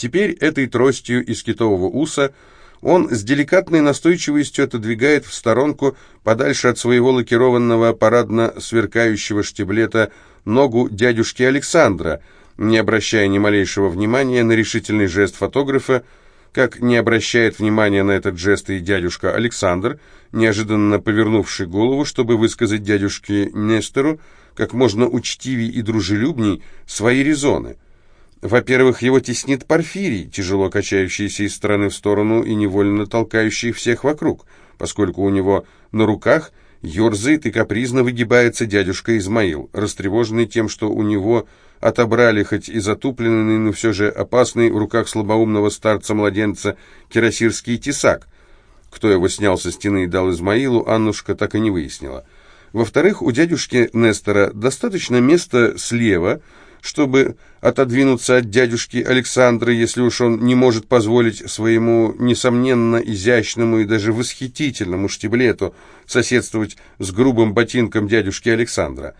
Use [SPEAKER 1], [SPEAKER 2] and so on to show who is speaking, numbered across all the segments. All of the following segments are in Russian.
[SPEAKER 1] Теперь этой тростью из китового уса он с деликатной настойчивостью отодвигает в сторонку, подальше от своего лакированного парадно сверкающего штиблета, ногу дядюшки Александра, не обращая ни малейшего внимания на решительный жест фотографа, как не обращает внимания на этот жест и дядюшка Александр, неожиданно повернувший голову, чтобы высказать дядюшке Нестору как можно учтивее и дружелюбней свои резоны. Во-первых, его теснит Порфирий, тяжело качающийся из стороны в сторону и невольно толкающий всех вокруг, поскольку у него на руках ерзает и капризно выгибается дядюшка Измаил, растревоженный тем, что у него отобрали хоть и затупленный, но все же опасный в руках слабоумного старца-младенца кирасирский тесак. Кто его снял со стены и дал Измаилу, Аннушка так и не выяснила. Во-вторых, у дядюшки Нестора достаточно места слева, чтобы отодвинуться от дядюшки Александра, если уж он не может позволить своему, несомненно, изящному и даже восхитительному штиблету соседствовать с грубым ботинком дядюшки Александра.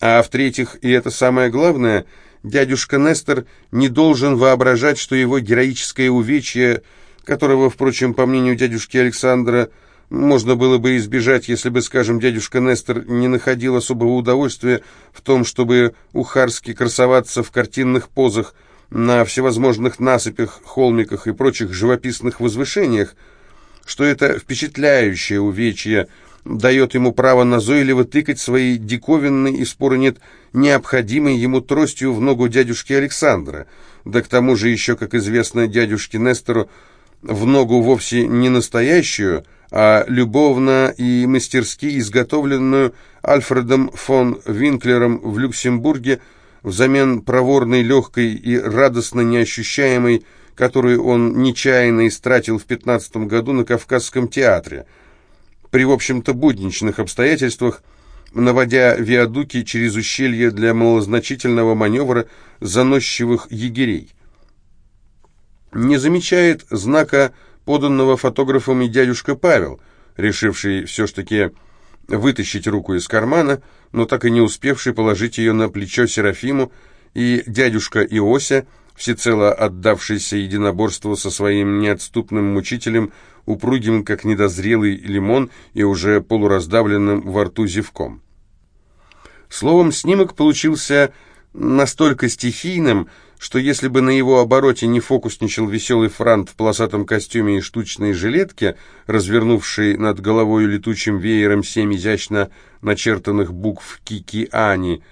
[SPEAKER 1] А в-третьих, и это самое главное, дядюшка Нестор не должен воображать, что его героическое увечье, которого, впрочем, по мнению дядюшки Александра, можно было бы избежать, если бы, скажем, дядюшка Нестор не находил особого удовольствия в том, чтобы ухарски красоваться в картинных позах на всевозможных насыпях, холмиках и прочих живописных возвышениях, что это впечатляющее увечье – дает ему право назойливо тыкать свои диковинные и, споры нет, необходимой ему тростью в ногу дядюшки Александра. Да к тому же еще, как известно дядюшке Нестору, в ногу вовсе не настоящую, а любовно и мастерски изготовленную Альфредом фон Винклером в Люксембурге взамен проворной, легкой и радостно неощущаемой, которую он нечаянно истратил в пятнадцатом году на Кавказском театре – при, в общем-то, будничных обстоятельствах, наводя виадуки через ущелье для малозначительного маневра заносчивых егерей. Не замечает знака, поданного фотографом и дядюшка Павел, решивший все-таки вытащить руку из кармана, но так и не успевший положить ее на плечо Серафиму, и дядюшка Иося, всецело отдавшийся единоборству со своим неотступным мучителем, упругим, как недозрелый лимон, и уже полураздавленным во рту зевком. Словом, снимок получился настолько стихийным, что если бы на его обороте не фокусничал веселый франт в полосатом костюме и штучной жилетке, развернувший над головой летучим веером семь изящно начертанных букв «Кики-Ани»,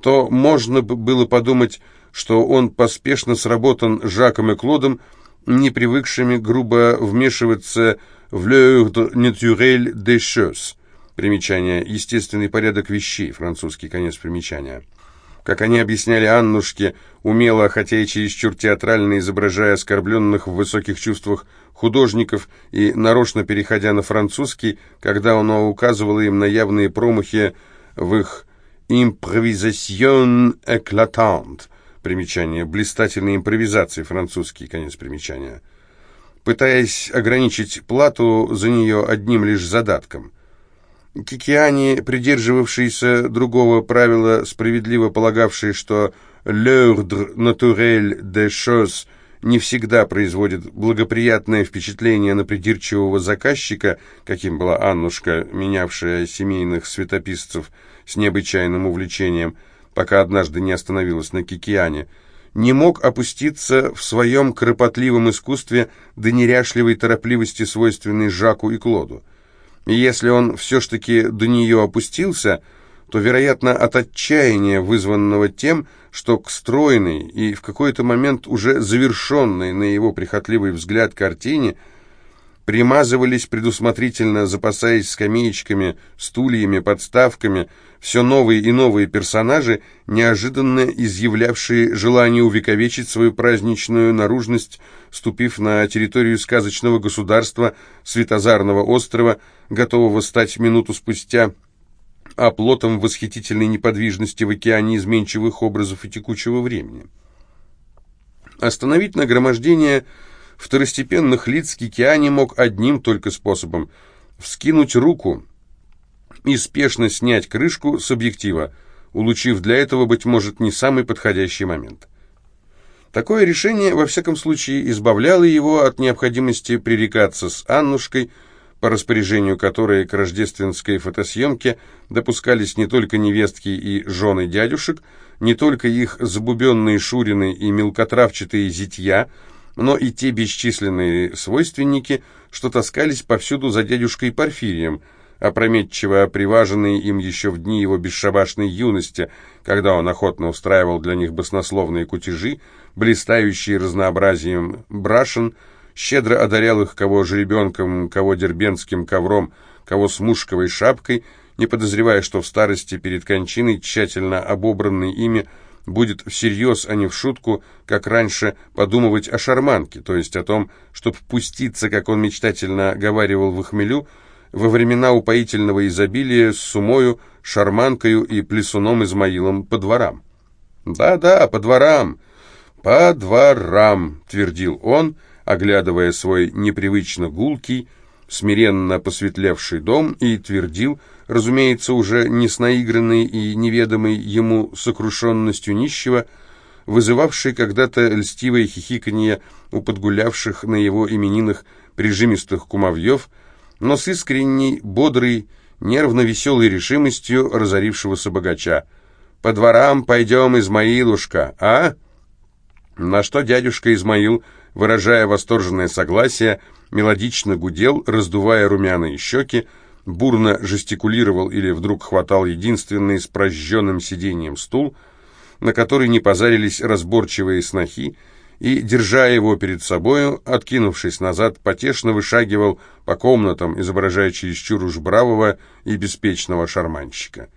[SPEAKER 1] то можно было подумать, что он поспешно сработан Жаком и Клодом, не привыкшими грубо вмешиваться в «l'ordre naturel des choses». Примечание. Естественный порядок вещей. Французский конец примечания. Как они объясняли Аннушке, умело, хотя и чересчур театрально изображая оскорбленных в высоких чувствах художников и нарочно переходя на французский, когда он указывал им на явные промахи в их «improvisation éclatante», Примечание. Блистательные импровизации. Французский. Конец примечания. Пытаясь ограничить плату за нее одним лишь задатком. Кикиане, придерживавшиеся другого правила, справедливо полагавшие, что «l'ordre naturel des choses» не всегда производит благоприятное впечатление на придирчивого заказчика, каким была Аннушка, менявшая семейных светописцев с необычайным увлечением – пока однажды не остановилась на Кикиане, не мог опуститься в своем кропотливом искусстве до неряшливой торопливости, свойственной Жаку и Клоду. Если он все ж таки до нее опустился, то, вероятно, от отчаяния, вызванного тем, что к стройной и в какой-то момент уже завершенной на его прихотливый взгляд картине примазывались предусмотрительно, запасаясь скамеечками, стульями, подставками, все новые и новые персонажи, неожиданно изъявлявшие желание увековечить свою праздничную наружность, ступив на территорию сказочного государства Светозарного острова, готового стать минуту спустя оплотом восхитительной неподвижности в океане изменчивых образов и текучего времени. Остановить нагромождение второстепенных лиц Кикиани мог одним только способом – вскинуть руку – и спешно снять крышку с объектива, улучив для этого, быть может, не самый подходящий момент. Такое решение, во всяком случае, избавляло его от необходимости пререкаться с Аннушкой, по распоряжению которой к рождественской фотосъемке допускались не только невестки и жены дядюшек, не только их забубенные шурины и мелкотравчатые зятья, но и те бесчисленные свойственники, что таскались повсюду за дядюшкой Порфирием, опрометчиво приваженные им еще в дни его бесшабашной юности, когда он охотно устраивал для них баснословные кутежи, блистающие разнообразием брашен, щедро одарял их кого жеребенком, кого дербенским ковром, кого смушковой шапкой, не подозревая, что в старости перед кончиной, тщательно обобранный ими, будет всерьез, а не в шутку, как раньше, подумывать о шарманке, то есть о том, чтобы пуститься, как он мечтательно говаривал в хмелю, во времена упоительного изобилия с сумою, шарманкою и плесуном Измаилом по дворам. «Да-да, по дворам, по дворам», — твердил он, оглядывая свой непривычно гулкий, смиренно посветлевший дом, и твердил, разумеется, уже не с наигранной и неведомой ему сокрушенностью нищего, вызывавший когда-то льстивое хихиканье у подгулявших на его именинах прижимистых кумовьев, но с искренней, бодрой, нервно-веселой решимостью разорившегося богача. «По дворам пойдем, Измаилушка, а?» На что дядюшка Измаил, выражая восторженное согласие, мелодично гудел, раздувая румяные щеки, бурно жестикулировал или вдруг хватал единственный с прожженным сиденьем стул, на который не позарились разборчивые снохи, и, держа его перед собою, откинувшись назад, потешно вышагивал по комнатам, изображая чересчур уж бравого и беспечного шарманщика.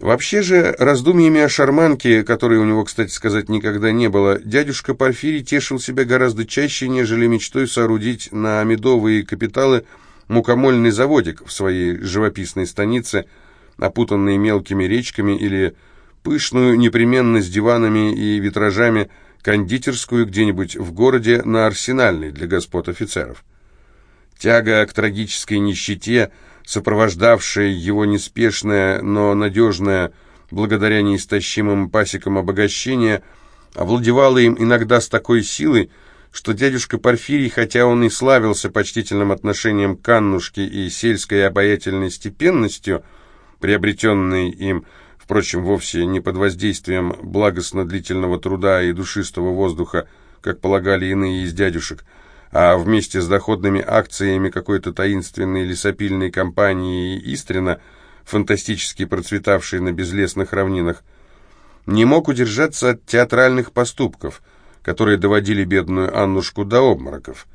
[SPEAKER 1] Вообще же, раздумьями о шарманке, которой у него, кстати сказать, никогда не было, дядюшка Порфирий тешил себя гораздо чаще, нежели мечтой соорудить на медовые капиталы мукомольный заводик в своей живописной станице, опутанный мелкими речками, или пышную, непременно с диванами и витражами, кондитерскую где-нибудь в городе на Арсенальной для господ офицеров. Тяга к трагической нищете, сопровождавшая его неспешное, но надежное, благодаря неистощимым пасекам обогащения, овладевала им иногда с такой силой, что дядюшка Порфирий, хотя он и славился почтительным отношением к Аннушке и сельской обаятельной степенностью, приобретенной им, впрочем, вовсе не под воздействием благостно-длительного труда и душистого воздуха, как полагали иные из дядюшек, а вместе с доходными акциями какой-то таинственной лесопильной компании Истрина, фантастически процветавшей на безлесных равнинах, не мог удержаться от театральных поступков – которые доводили бедную Аннушку до обмороков.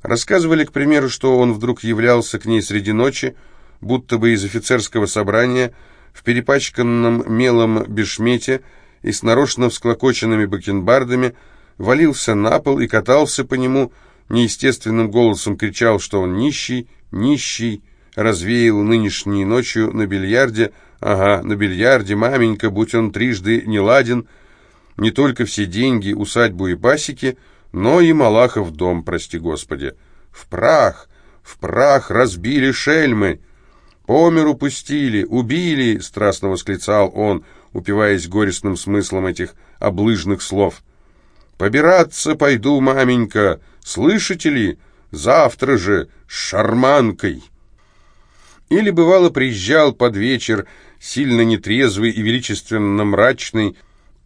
[SPEAKER 1] Рассказывали, к примеру, что он вдруг являлся к ней среди ночи, будто бы из офицерского собрания, в перепачканном мелом бешмете и с нарочно всклокоченными бакенбардами, валился на пол и катался по нему, неестественным голосом кричал, что он нищий, нищий, развеял нынешней ночью на бильярде, ага, на бильярде, маменька, будь он трижды не ладен, не только все деньги, усадьбу и басики, но и Малахов дом, прости господи. В прах, в прах разбили шельмы, по миру пустили, убили, страстно восклицал он, упиваясь горестным смыслом этих облыжных слов. «Побираться пойду, маменька, слышите ли? Завтра же с шарманкой!» Или, бывало, приезжал под вечер, сильно нетрезвый и величественно мрачный,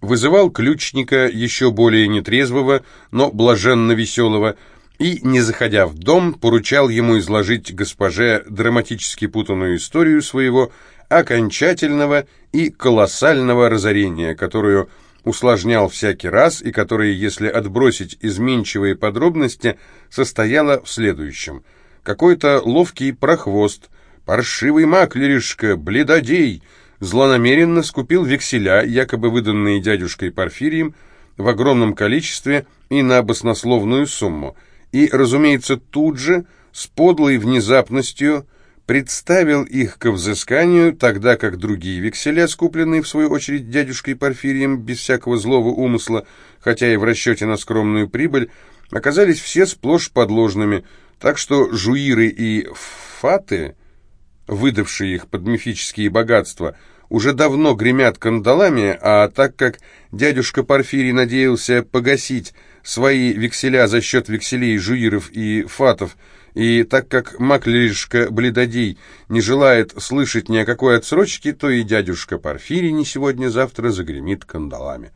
[SPEAKER 1] вызывал ключника, еще более нетрезвого, но блаженно веселого, и, не заходя в дом, поручал ему изложить госпоже драматически путанную историю своего окончательного и колоссального разорения, которую усложнял всякий раз и которое, если отбросить изменчивые подробности, состояло в следующем. Какой-то ловкий прохвост, паршивый маклеришка, бледодей — злонамеренно скупил векселя, якобы выданные дядюшкой Порфирием, в огромном количестве и на баснословную сумму, и, разумеется, тут же, с подлой внезапностью, представил их к взысканию, тогда как другие векселя, скупленные, в свою очередь, дядюшкой Порфирием, без всякого злого умысла, хотя и в расчете на скромную прибыль, оказались все сплошь подложными, так что жуиры и фаты, выдавшие их под мифические богатства, уже давно гремят кандалами, а так как дядюшка Порфирий надеялся погасить свои векселя за счет векселей жуиров и фатов, и так как маклеришка Бледодей не желает слышать ни о какой отсрочке, то и дядюшка Порфирий не сегодня-завтра загремит кандалами.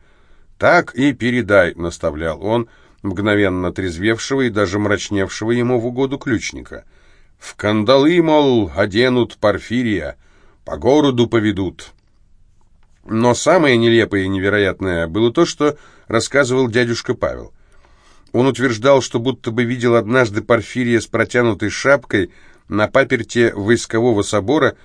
[SPEAKER 1] «Так и передай», — наставлял он, мгновенно трезвевшего и даже мрачневшего ему в угоду ключника. «В кандалы, мол, оденут Порфирия, по городу поведут». Но самое нелепое и невероятное было то, что рассказывал дядюшка Павел. Он утверждал, что будто бы видел однажды Порфирия с протянутой шапкой на паперте войскового собора,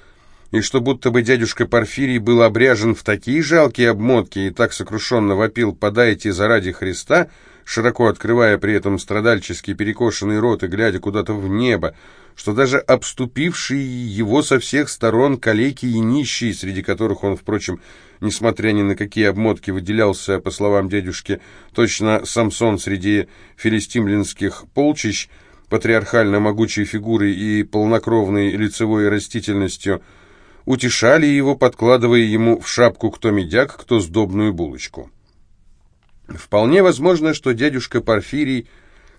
[SPEAKER 1] и что будто бы дядюшка Порфирий был обряжен в такие жалкие обмотки и так сокрушенно вопил «подайте заради Христа», широко открывая при этом страдальческий перекошенный рот и глядя куда-то в небо, что даже обступившие его со всех сторон калеки и нищие, среди которых он, впрочем, несмотря ни на какие обмотки, выделялся, по словам дядюшки, точно Самсон среди филистимлинских полчищ, патриархально могучей фигурой и полнокровной лицевой растительностью, утешали его, подкладывая ему в шапку кто медяк, кто сдобную булочку. Вполне возможно, что дядюшка Порфирий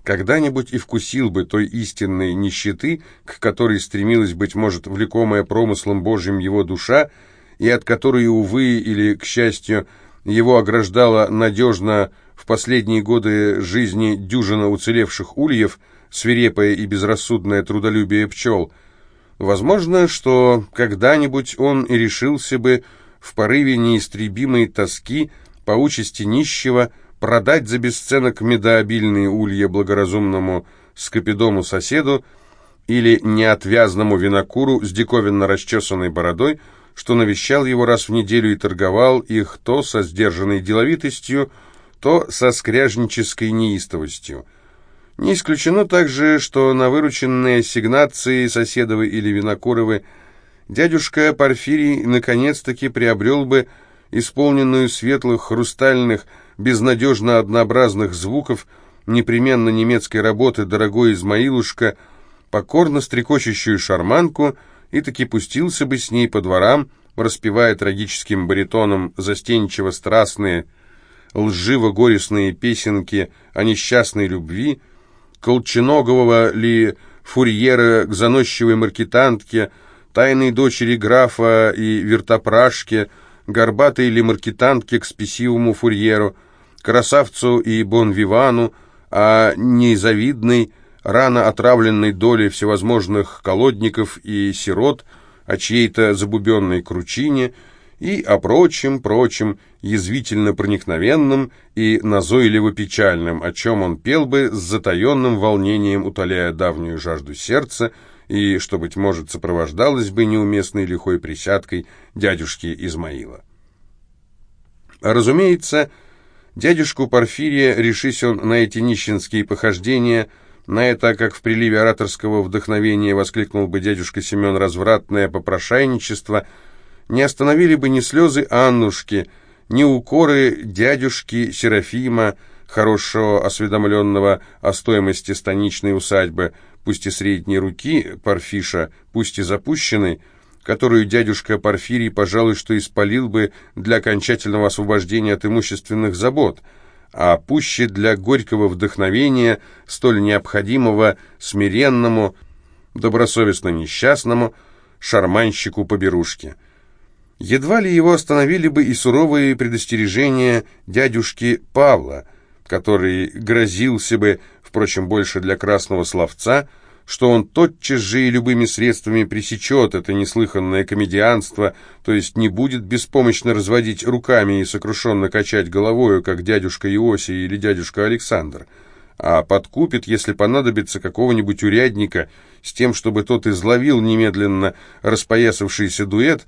[SPEAKER 1] когда-нибудь и вкусил бы той истинной нищеты, к которой стремилась, быть может, влекомая промыслом Божьим его душа, и от которой, увы, или, к счастью, его ограждала надежно в последние годы жизни дюжина уцелевших ульев, свирепое и безрассудное трудолюбие пчел. Возможно, что когда-нибудь он и решился бы в порыве неистребимой тоски по участи нищего продать за бесценок медообильные улья благоразумному скопидому соседу или неотвязному винокуру с диковинно расчесанной бородой, что навещал его раз в неделю и торговал их то со сдержанной деловитостью, то со скряжнической неистовостью. Не исключено также, что на вырученные ассигнации Соседовы или Винокуровы дядюшка Порфирий наконец-таки приобрел бы исполненную светлых, хрустальных, безнадежно однообразных звуков, непременно немецкой работы дорогой Измаилушка, покорно стрекочущую шарманку — и таки пустился бы с ней по дворам, распевая трагическим баритоном застенчиво страстные, лживо-горестные песенки о несчастной любви, колченогового ли фурьера к заносчивой маркетантке, тайной дочери графа и вертопрашке, горбатой ли маркетантке к спесивому фурьеру, красавцу и бонвивану, а незавидной, рано отравленной долей всевозможных колодников и сирот, о чьей-то забубенной кручине и о прочем, прочем, язвительно проникновенном и назойливо печальном, о чем он пел бы с затаенным волнением, утоляя давнюю жажду сердца, и, что, быть может, сопровождалось бы неуместной лихой присядкой дядюшки Измаила. Разумеется, дядюшку Порфирия, решись он на эти нищенские похождения, — на это, как в приливе ораторского вдохновения воскликнул бы дядюшка Семен развратное попрошайничество, не остановили бы ни слезы Аннушки, ни укоры дядюшки Серафима, хорошего осведомленного о стоимости станичной усадьбы, пусть и средней руки Парфиша, пусть и запущенной, которую дядюшка Порфирий, пожалуй, что испалил бы для окончательного освобождения от имущественных забот – а пуще для горького вдохновения, столь необходимого смиренному, добросовестно несчастному шарманщику поберушки. Едва ли его остановили бы и суровые предостережения дядюшки Павла, который грозился бы, впрочем, больше для красного словца, что он тотчас же и любыми средствами пресечет это неслыханное комедианство, то есть не будет беспомощно разводить руками и сокрушенно качать головою, как дядюшка Иосий или дядюшка Александр, а подкупит, если понадобится, какого-нибудь урядника с тем, чтобы тот изловил немедленно распоясавшийся дуэт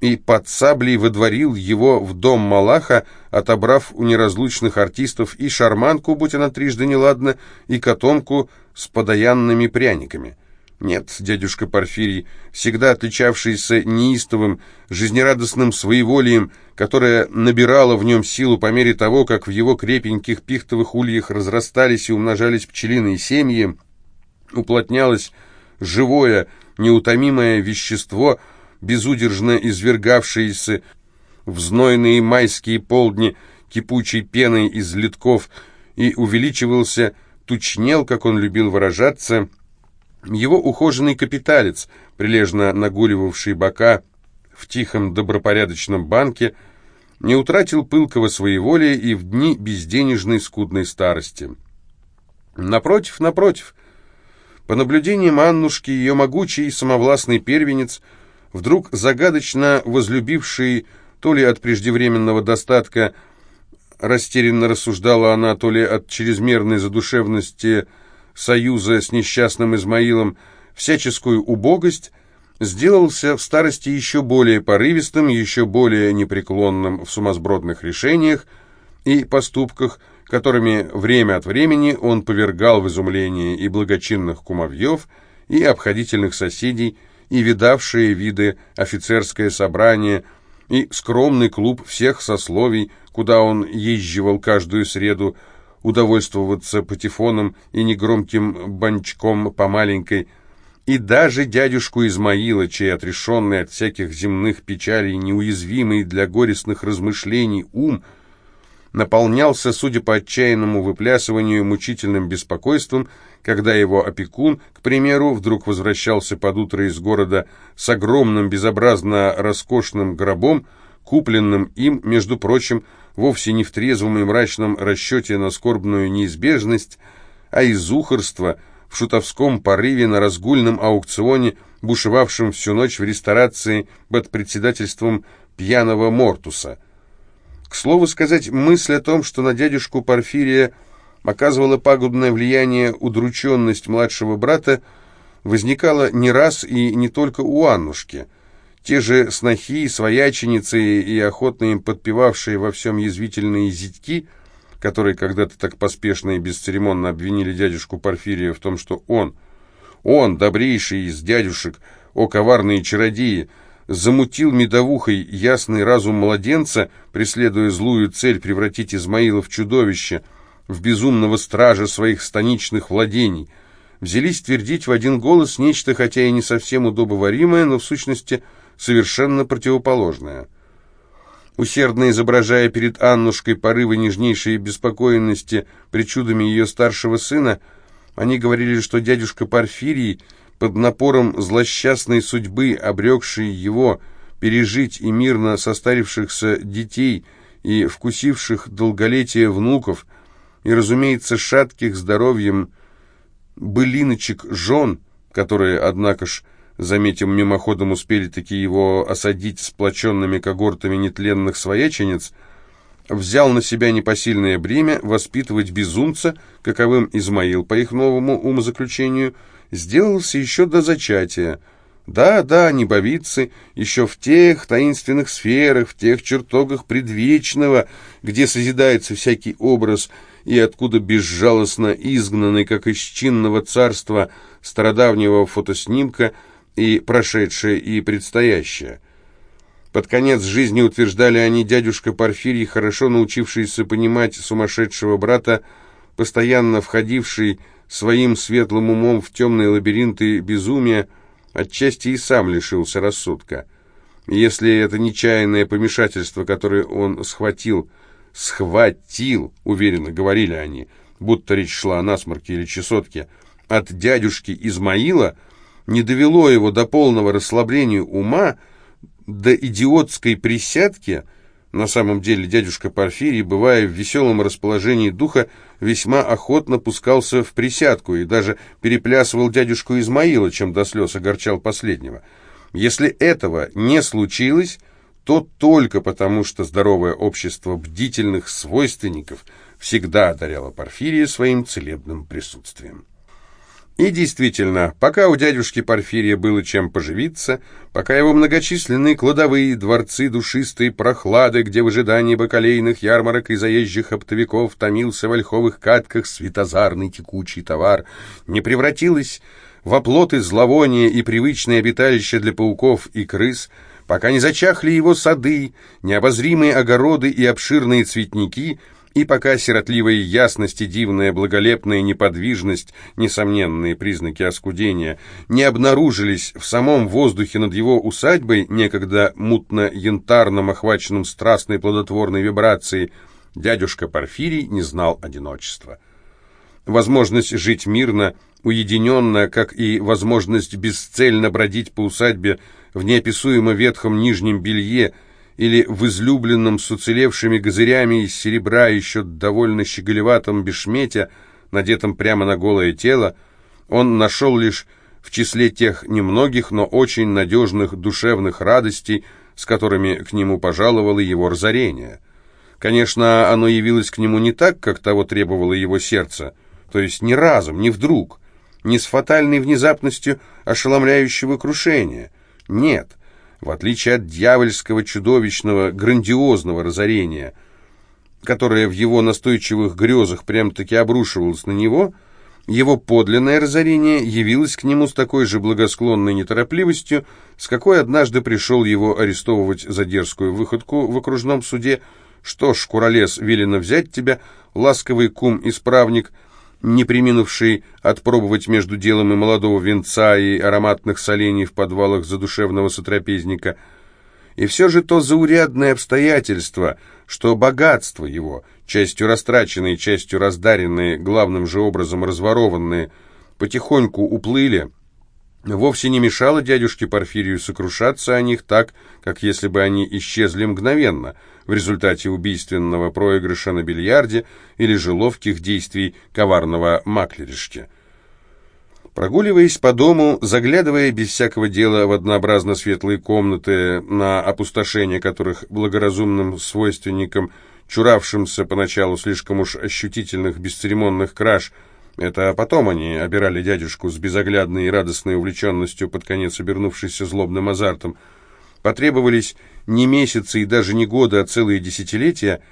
[SPEAKER 1] и под саблей выдворил его в дом Малаха, отобрав у неразлучных артистов и шарманку, будь она трижды неладна, и котомку с подаянными пряниками. Нет, дядюшка Порфирий, всегда отличавшийся неистовым, жизнерадостным своеволием, которое набирало в нем силу по мере того, как в его крепеньких пихтовых ульях разрастались и умножались пчелиные семьи, уплотнялось живое, неутомимое вещество, безудержно извергавшиеся в знойные майские полдни кипучей пеной из литков, и увеличивался, тучнел, как он любил выражаться, его ухоженный капиталец, прилежно нагуливавший бока в тихом добропорядочном банке, не утратил пылкого своеволия и в дни безденежной скудной старости. Напротив, напротив, по наблюдениям Аннушки, ее могучий самовластный первенец, вдруг загадочно возлюбивший то ли от преждевременного достатка, растерянно рассуждала она, то ли от чрезмерной задушевности союза с несчастным Измаилом, всяческую убогость, сделался в старости еще более порывистым, еще более непреклонным в сумасбродных решениях и поступках, которыми время от времени он повергал в изумление и благочинных кумовьев, и обходительных соседей, и видавшие виды офицерское собрание, и скромный клуб всех сословий, куда он езживал каждую среду, удовольствоваться патефоном и негромким банчком по маленькой, и даже дядюшку Измаила, чей отрешенный от всяких земных печалей, неуязвимый для горестных размышлений ум, наполнялся, судя по отчаянному выплясыванию, мучительным беспокойством, когда его опекун, к примеру, вдруг возвращался под утро из города с огромным безобразно роскошным гробом, купленным им, между прочим, вовсе не в трезвом и мрачном расчете на скорбную неизбежность, а из ухорства, в шутовском порыве на разгульном аукционе, бушевавшем всю ночь в ресторации под председательством пьяного Мортуса. К слову сказать, мысль о том, что на дядюшку Порфирия оказывала пагубное влияние удрученность младшего брата, возникала не раз и не только у Аннушки – те же снохи, свояченицы и охотно им подпевавшие во всем язвительные зятьки, которые когда-то так поспешно и бесцеремонно обвинили дядюшку Порфирия в том, что он, он, добрейший из дядюшек, о коварные чародеи, замутил медовухой ясный разум младенца, преследуя злую цель превратить Измаила в чудовище, в безумного стража своих станичных владений. Взялись твердить в один голос нечто, хотя и не совсем удобоваримое, но в сущности – совершенно противоположное. Усердно изображая перед Аннушкой порывы нежнейшей беспокоенности причудами ее старшего сына, они говорили, что дядюшка Порфирий, под напором злосчастной судьбы, обрекший его пережить и мирно состарившихся детей и вкусивших долголетие внуков, и, разумеется, шатких здоровьем былиночек жен, которые, однако ж, Заметим, мимоходом успели таки его осадить сплоченными когортами нетленных своячениц, взял на себя непосильное бремя воспитывать безумца, каковым Измаил, по их новому умозаключению, сделался еще до зачатия. Да, да, небовицы, еще в тех таинственных сферах, в тех чертогах предвечного, где созидается всякий образ, и откуда безжалостно изгнанный, как из чинного царства стародавнего фотоснимка, и прошедшее, и предстоящее. Под конец жизни, утверждали они, дядюшка Порфирий, хорошо научившийся понимать сумасшедшего брата, постоянно входивший своим светлым умом в темные лабиринты безумия, отчасти и сам лишился рассудка. Если это нечаянное помешательство, которое он схватил, схватил, уверенно говорили они, будто речь шла о насморке или чесотке, от дядюшки Измаила, не довело его до полного расслабления ума, до идиотской присядки, на самом деле дядюшка Порфирий, бывая в веселом расположении духа, весьма охотно пускался в присядку и даже переплясывал дядюшку Измаила, чем до слез огорчал последнего. Если этого не случилось, то только потому, что здоровое общество бдительных свойственников всегда одаряло Порфирия своим целебным присутствием. И действительно, пока у дядюшки Порфирия было чем поживиться, пока его многочисленные кладовые, дворцы душистые, прохлады, где в ожидании бакалейных ярмарок и заезжих оптовиков томился в ольховых катках светозарный текучий товар, не превратилось в оплоты зловония и привычное обиталище для пауков и крыс, пока не зачахли его сады, необозримые огороды и обширные цветники — И пока сиротливая ясность и дивная благолепная неподвижность, несомненные признаки оскудения, не обнаружились в самом воздухе над его усадьбой, некогда мутно-янтарным, охваченным страстной плодотворной вибрацией, дядюшка Порфирий не знал одиночества. Возможность жить мирно, уединенно, как и возможность бесцельно бродить по усадьбе в неописуемо ветхом нижнем белье – или в излюбленном с уцелевшими газырями из серебра еще довольно щеголеватом бешмете, надетом прямо на голое тело, он нашел лишь в числе тех немногих, но очень надежных душевных радостей, с которыми к нему пожаловало его разорение. Конечно, оно явилось к нему не так, как того требовало его сердце, то есть не разом, не вдруг, не с фатальной внезапностью ошеломляющего крушения. Нет — в отличие от дьявольского, чудовищного, грандиозного разорения, которое в его настойчивых грезах прям-таки обрушивалось на него, его подлинное разорение явилось к нему с такой же благосклонной неторопливостью, с какой однажды пришел его арестовывать за дерзкую выходку в окружном суде. «Что ж, Куролес, велено взять тебя, ласковый кум-исправник», не приминувший отпробовать между делом и молодого венца и ароматных солений в подвалах задушевного сотрапезника. И все же то заурядное обстоятельство, что богатство его, частью растраченные, частью раздаренные, главным же образом разворованные, потихоньку уплыли, вовсе не мешало дядюшке Порфирию сокрушаться о них так, как если бы они исчезли мгновенно – в результате убийственного проигрыша на бильярде или же ловких действий коварного маклеришки. Прогуливаясь по дому, заглядывая без всякого дела в однообразно светлые комнаты, на опустошение которых благоразумным свойственникам, чуравшимся поначалу слишком уж ощутительных бесцеремонных краж, это потом они обирали дядюшку с безоглядной и радостной увлеченностью, под конец обернувшейся злобным азартом, потребовались не месяцы и даже не годы, а целые десятилетия,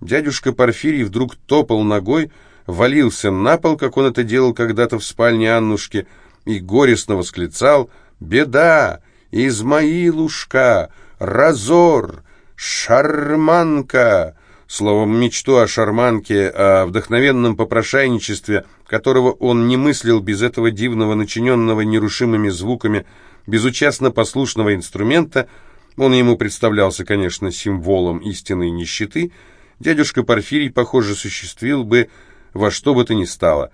[SPEAKER 1] дядюшка Порфирий вдруг топал ногой, валился на пол, как он это делал когда-то в спальне Аннушки, и горестно восклицал «Беда! Измаилушка! Разор! Шарманка!» Словом, мечту о шарманке, о вдохновенном попрошайничестве, которого он не мыслил без этого дивного, начиненного нерушимыми звуками, безучастно послушного инструмента – он ему представлялся, конечно, символом истинной нищеты. Дядюшка Порфирий, похоже, осуществил бы во что бы то ни стало.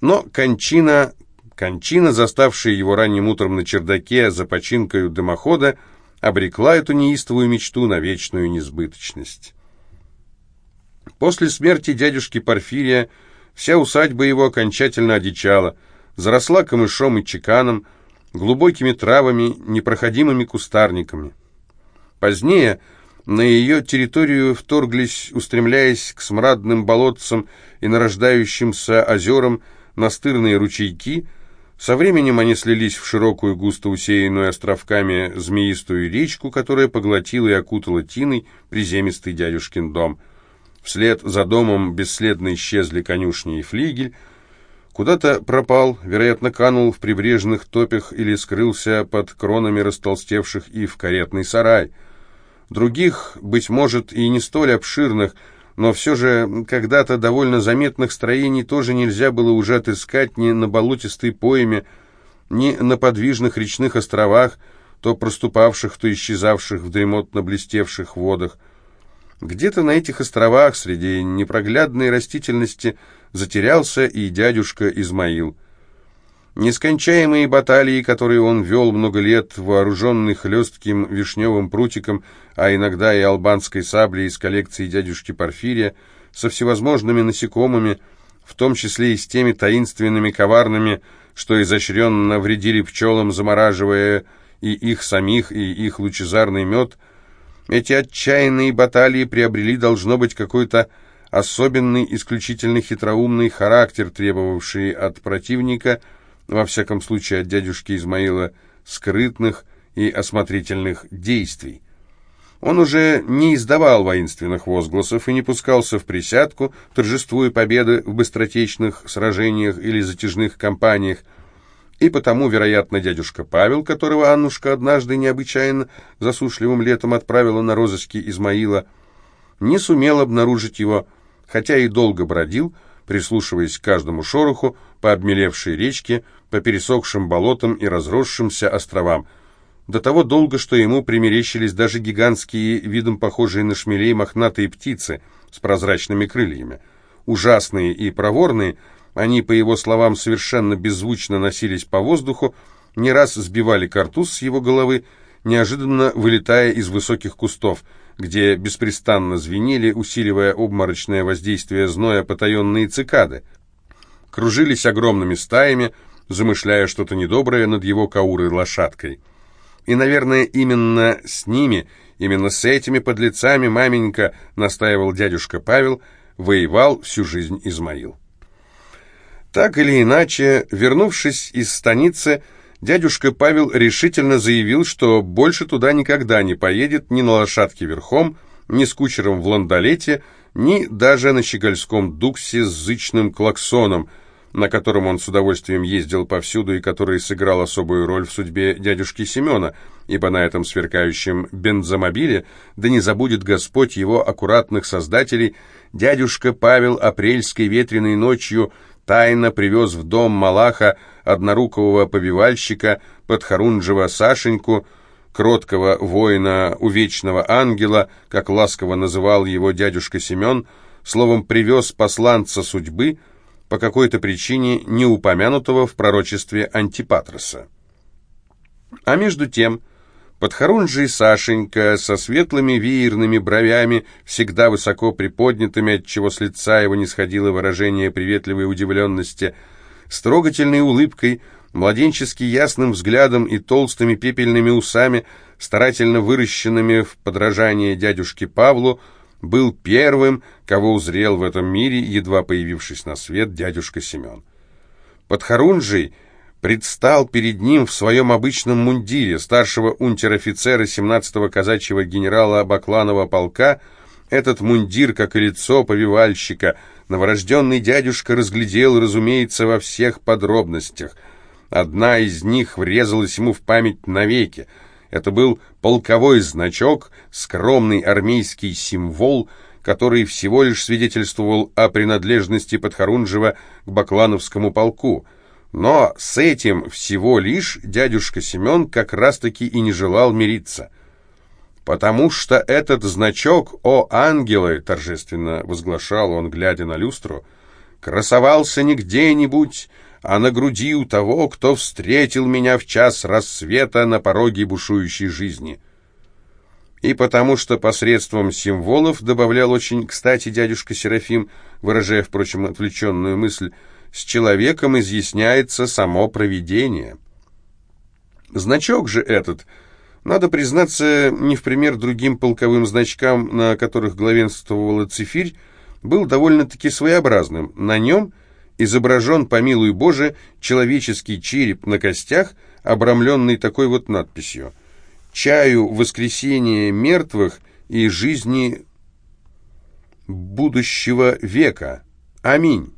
[SPEAKER 1] Но кончина, кончина, заставшая его ранним утром на чердаке за починкою дымохода, обрекла эту неистовую мечту на вечную несбыточность. После смерти дядюшки Порфирия вся усадьба его окончательно одичала, заросла камышом и чеканом, глубокими травами, непроходимыми кустарниками. Позднее на ее территорию вторглись, устремляясь к смрадным болотцам и нарождающимся озерам, настырные ручейки. Со временем они слились в широкую, густо усеянную островками змеистую речку, которая поглотила и окутала тиной приземистый дядюшкин дом. Вслед за домом бесследно исчезли конюшни и флигель, Куда-то пропал, вероятно, канул в прибрежных топях или скрылся под кронами растолстевших и в каретный сарай — Других, быть может, и не столь обширных, но все же когда-то довольно заметных строений тоже нельзя было уже отыскать ни на болотистой пойме, ни на подвижных речных островах, то проступавших, то исчезавших в дремотно блестевших водах. Где-то на этих островах среди непроглядной растительности затерялся и дядюшка Измаил – Нескончаемые баталии, которые он вел много лет, вооруженный хлестким вишневым прутиком, а иногда и албанской саблей из коллекции дядюшки Порфирия, со всевозможными насекомыми, в том числе и с теми таинственными коварными, что изощренно вредили пчелам, замораживая и их самих, и их лучезарный мед, эти отчаянные баталии приобрели, должно быть, какой-то особенный, исключительно хитроумный характер, требовавший от противника – во всяком случае от дядюшки Измаила, скрытных и осмотрительных действий. Он уже не издавал воинственных возгласов и не пускался в присядку, торжествуя победы в быстротечных сражениях или затяжных кампаниях, и потому, вероятно, дядюшка Павел, которого Аннушка однажды необычайно засушливым летом отправила на розыски Измаила, не сумел обнаружить его хотя и долго бродил, прислушиваясь к каждому шороху по обмелевшей речке, по пересохшим болотам и разросшимся островам, до того долго, что ему примерещились даже гигантские, видом похожие на шмелей, мохнатые птицы с прозрачными крыльями. Ужасные и проворные, они, по его словам, совершенно беззвучно носились по воздуху, не раз сбивали картуз с его головы, неожиданно вылетая из высоких кустов, где беспрестанно звенели, усиливая обморочное воздействие зноя потаенные цикады. Кружились огромными стаями, замышляя что-то недоброе над его каурой лошадкой. И, наверное, именно с ними, именно с этими подлецами маменька, настаивал дядюшка Павел, воевал всю жизнь Измаил. Так или иначе, вернувшись из станицы, дядюшка Павел решительно заявил, что больше туда никогда не поедет ни на лошадке верхом, ни с кучером в ландолете, ни даже на щегольском дуксе с зычным клаксоном, на котором он с удовольствием ездил повсюду и который сыграл особую роль в судьбе дядюшки Семена, ибо на этом сверкающем бензомобиле, да не забудет Господь его аккуратных создателей, дядюшка Павел апрельской ветреной ночью тайно привез в дом Малаха однорукого повивальщика, подхорунжего Сашеньку, кроткого воина, увечного ангела, как ласково называл его дядюшка Семен, словом, привез посланца судьбы, по какой-то причине не упомянутого в пророчестве Антипатроса. А между тем, подхорунжий Сашенька со светлыми веерными бровями, всегда высоко приподнятыми, отчего с лица его не сходило выражение приветливой удивленности, с трогательной улыбкой, младенчески ясным взглядом и толстыми пепельными усами, старательно выращенными в подражание дядюшке Павлу, был первым, кого узрел в этом мире, едва появившись на свет, дядюшка Семен. Подхорунжий предстал перед ним в своем обычном мундире старшего унтер-офицера 17-го казачьего генерала Бакланова полка. Этот мундир, как и лицо повивальщика, новорожденный дядюшка разглядел, разумеется, во всех подробностях. Одна из них врезалась ему в память навеки — это был полковой значок, скромный армейский символ, который всего лишь свидетельствовал о принадлежности Подхорунжева к Баклановскому полку. Но с этим всего лишь дядюшка Семен как раз-таки и не желал мириться. «Потому что этот значок, о ангелы!» — торжественно возглашал он, глядя на люстру, — «красовался не где-нибудь, а на груди у того, кто встретил меня в час рассвета на пороге бушующей жизни. И потому что посредством символов, добавлял очень кстати дядюшка Серафим, выражая, впрочем, отвлеченную мысль, с человеком изъясняется само провидение. Значок же этот, надо признаться, не в пример другим полковым значкам, на которых главенствовала цифирь, был довольно-таки своеобразным. На нем – изображен, помилуй Боже, человеческий череп на костях, обрамленный такой вот надписью «Чаю воскресения мертвых и жизни будущего века. Аминь».